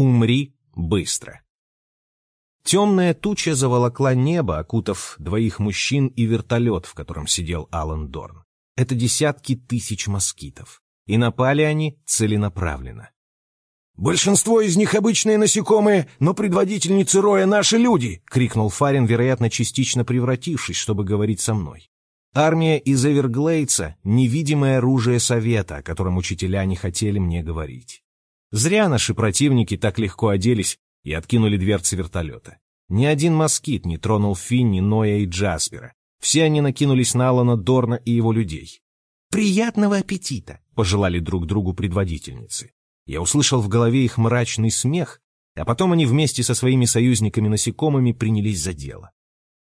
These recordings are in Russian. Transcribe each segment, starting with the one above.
«Умри быстро». Темная туча заволокла небо, окутав двоих мужчин и вертолет, в котором сидел Алан Дорн. Это десятки тысяч москитов. И напали они целенаправленно. «Большинство из них обычные насекомые, но предводительницы роя наши люди!» — крикнул Фарин, вероятно, частично превратившись, чтобы говорить со мной. Армия из Эверглейдса — невидимое оружие Совета, о котором учителя не хотели мне говорить. Зря наши противники так легко оделись и откинули дверцы вертолета. Ни один москит не тронул Финни, Ноя и Джаспера. Все они накинулись на Алана Дорна и его людей. «Приятного аппетита!» — пожелали друг другу предводительницы. Я услышал в голове их мрачный смех, а потом они вместе со своими союзниками-насекомыми принялись за дело.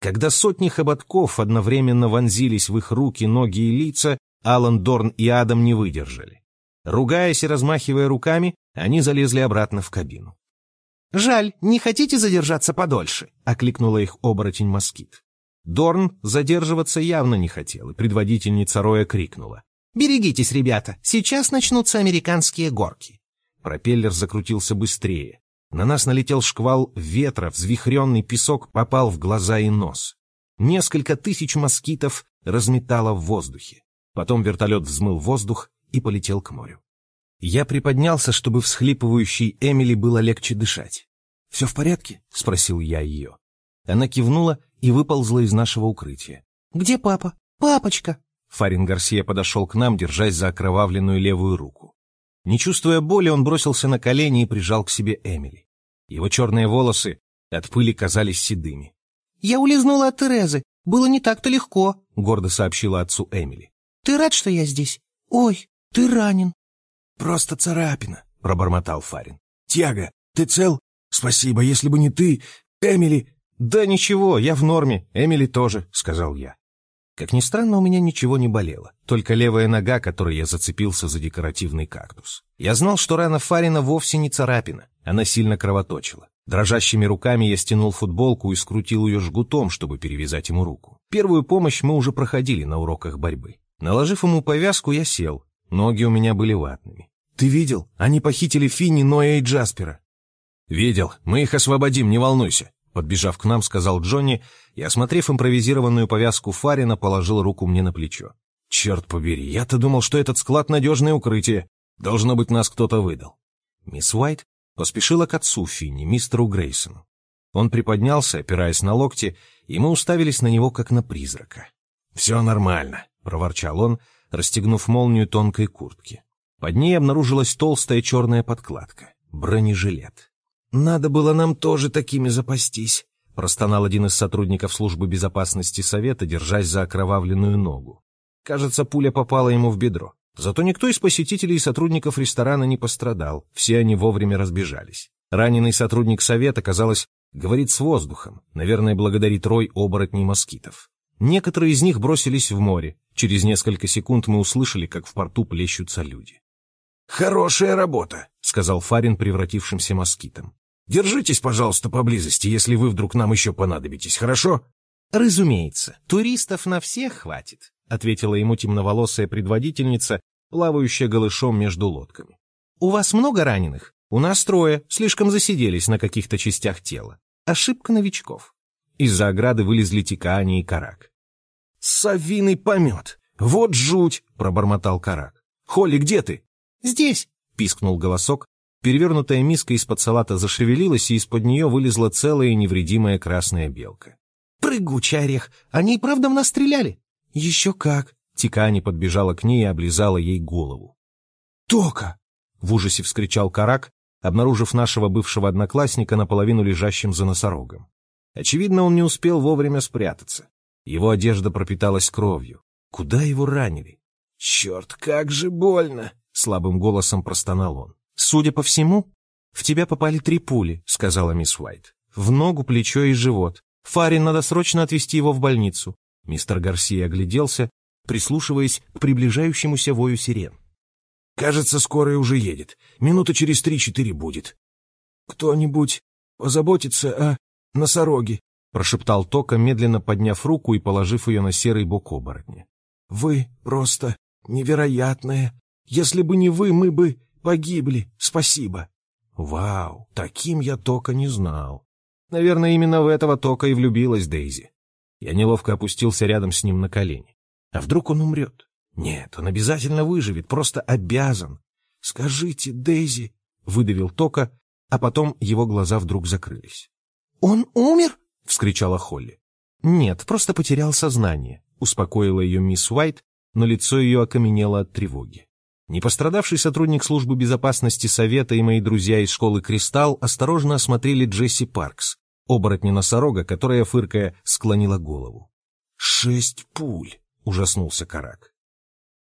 Когда сотни хоботков одновременно вонзились в их руки, ноги и лица, Алан Дорн и Адам не выдержали. Ругаясь и размахивая руками, они залезли обратно в кабину. «Жаль, не хотите задержаться подольше?» — окликнула их оборотень-москит. Дорн задерживаться явно не хотел, и предводительница Роя крикнула. «Берегитесь, ребята, сейчас начнутся американские горки». Пропеллер закрутился быстрее. На нас налетел шквал ветра, взвихренный песок попал в глаза и нос. Несколько тысяч москитов разметало в воздухе. Потом вертолет взмыл воздух и полетел к морю. Я приподнялся, чтобы всхлипывающей Эмили было легче дышать. «Все в порядке?» — спросил я ее. Она кивнула и выползла из нашего укрытия. «Где папа? Папочка!» Фарин Гарсия подошел к нам, держась за окровавленную левую руку. Не чувствуя боли, он бросился на колени и прижал к себе Эмили. Его черные волосы от пыли казались седыми. «Я улизнула от Терезы. Было не так-то легко», — гордо сообщила отцу Эмили. «Ты рад, что я здесь? Ой, ты ранен». «Просто царапина», — пробормотал Фарин. «Тяга, ты цел? Спасибо, если бы не ты, Эмили...» «Да ничего, я в норме, Эмили тоже», — сказал я. Как ни странно, у меня ничего не болело, только левая нога, которой я зацепился за декоративный кактус. Я знал, что рана Фарина вовсе не царапина, она сильно кровоточила. Дрожащими руками я стянул футболку и скрутил ее жгутом, чтобы перевязать ему руку. Первую помощь мы уже проходили на уроках борьбы. Наложив ему повязку, я сел. Ноги у меня были ватными. «Ты видел? Они похитили Финни, Ноя и Джаспера». «Видел. Мы их освободим, не волнуйся. Подбежав к нам, сказал Джонни и, осмотрев импровизированную повязку Фарина, положил руку мне на плечо. «Черт побери, я-то думал, что этот склад — надежное укрытие. Должно быть, нас кто-то выдал». Мисс Уайт поспешила к отцу Финни, мистеру Грейсону. Он приподнялся, опираясь на локти, и мы уставились на него, как на призрака. «Все нормально», — проворчал он, расстегнув молнию тонкой куртки. Под ней обнаружилась толстая черная подкладка — бронежилет. «Надо было нам тоже такими запастись», — простонал один из сотрудников службы безопасности Совета, держась за окровавленную ногу. Кажется, пуля попала ему в бедро. Зато никто из посетителей и сотрудников ресторана не пострадал, все они вовремя разбежались. Раненый сотрудник Совета, казалось, говорит с воздухом, наверное, благодарит рой оборотней москитов. Некоторые из них бросились в море. Через несколько секунд мы услышали, как в порту плещутся люди. «Хорошая работа», — сказал Фарин превратившимся москитом. Держитесь, пожалуйста, поблизости, если вы вдруг нам еще понадобитесь, хорошо?» «Разумеется, туристов на всех хватит», — ответила ему темноволосая предводительница, плавающая голышом между лодками. «У вас много раненых? У нас трое, слишком засиделись на каких-то частях тела. Ошибка новичков». Из-за ограды вылезли Тикаани и Карак. «Совиный помет! Вот жуть!» — пробормотал Карак. «Холли, где ты?» «Здесь!» — пискнул голосок, Перевернутая миска из-под салата зашевелилась, и из-под нее вылезла целая невредимая красная белка. «Прыгучий орех! Они и правда в нас стреляли?» «Еще как!» Тикани подбежала к ней и облизала ей голову. «Тока!» — в ужасе вскричал Карак, обнаружив нашего бывшего одноклассника наполовину лежащим за носорогом. Очевидно, он не успел вовремя спрятаться. Его одежда пропиталась кровью. Куда его ранили? «Черт, как же больно!» — слабым голосом простонал он. «Судя по всему, в тебя попали три пули», — сказала мисс Уайт. «В ногу, плечо и живот. Фарин, надо срочно отвезти его в больницу». Мистер Гарсия огляделся, прислушиваясь к приближающемуся вою сирен. «Кажется, скорая уже едет. Минута через три-четыре будет». «Кто-нибудь позаботится о носороге», — прошептал Тока, медленно подняв руку и положив ее на серый бок оборотня. «Вы просто невероятная. Если бы не вы, мы бы...» Погибли, спасибо. Вау, таким я Тока не знал. Наверное, именно в этого Тока и влюбилась Дейзи. Я неловко опустился рядом с ним на колени. А вдруг он умрет? Нет, он обязательно выживет, просто обязан. Скажите, Дейзи, — выдавил Тока, а потом его глаза вдруг закрылись. «Он умер?» — вскричала Холли. «Нет, просто потерял сознание», — успокоила ее мисс Уайт, но лицо ее окаменело от тревоги. Непострадавший сотрудник службы безопасности Совета и мои друзья из школы «Кристалл» осторожно осмотрели Джесси Паркс, оборотня-носорога, которая, фыркая, склонила голову. «Шесть пуль!» — ужаснулся Карак.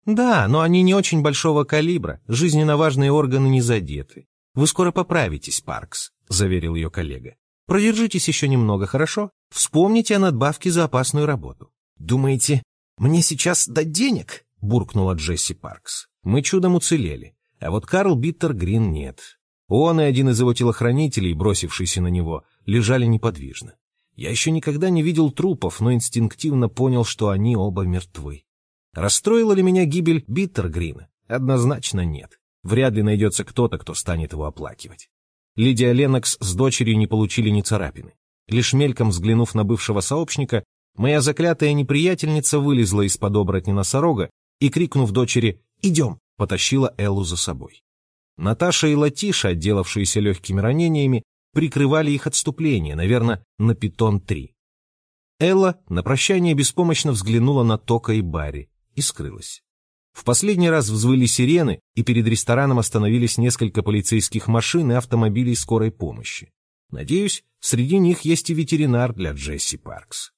«Да, но они не очень большого калибра, жизненно важные органы не задеты. Вы скоро поправитесь, Паркс», — заверил ее коллега. «Продержитесь еще немного, хорошо? Вспомните о надбавке за опасную работу». «Думаете, мне сейчас дать денег?» — буркнула Джесси Паркс. «Мы чудом уцелели, а вот Карл Биттер Грин нет. Он и один из его телохранителей, бросившийся на него, лежали неподвижно. Я еще никогда не видел трупов, но инстинктивно понял, что они оба мертвы. Расстроила ли меня гибель Биттергрина? Однозначно нет. Вряд ли найдется кто-то, кто станет его оплакивать. Лидия Ленокс с дочерью не получили ни царапины. Лишь мельком взглянув на бывшего сообщника, моя заклятая неприятельница вылезла из-под оборотня носорога и, крикнув дочери «Идем!», потащила Эллу за собой. Наташа и Латиша, отделавшиеся легкими ранениями, прикрывали их отступление, наверное, на Питон-3. Элла на прощание беспомощно взглянула на Тока и Барри и скрылась. В последний раз взвыли сирены, и перед рестораном остановились несколько полицейских машин и автомобилей скорой помощи. Надеюсь, среди них есть и ветеринар для Джесси Паркс.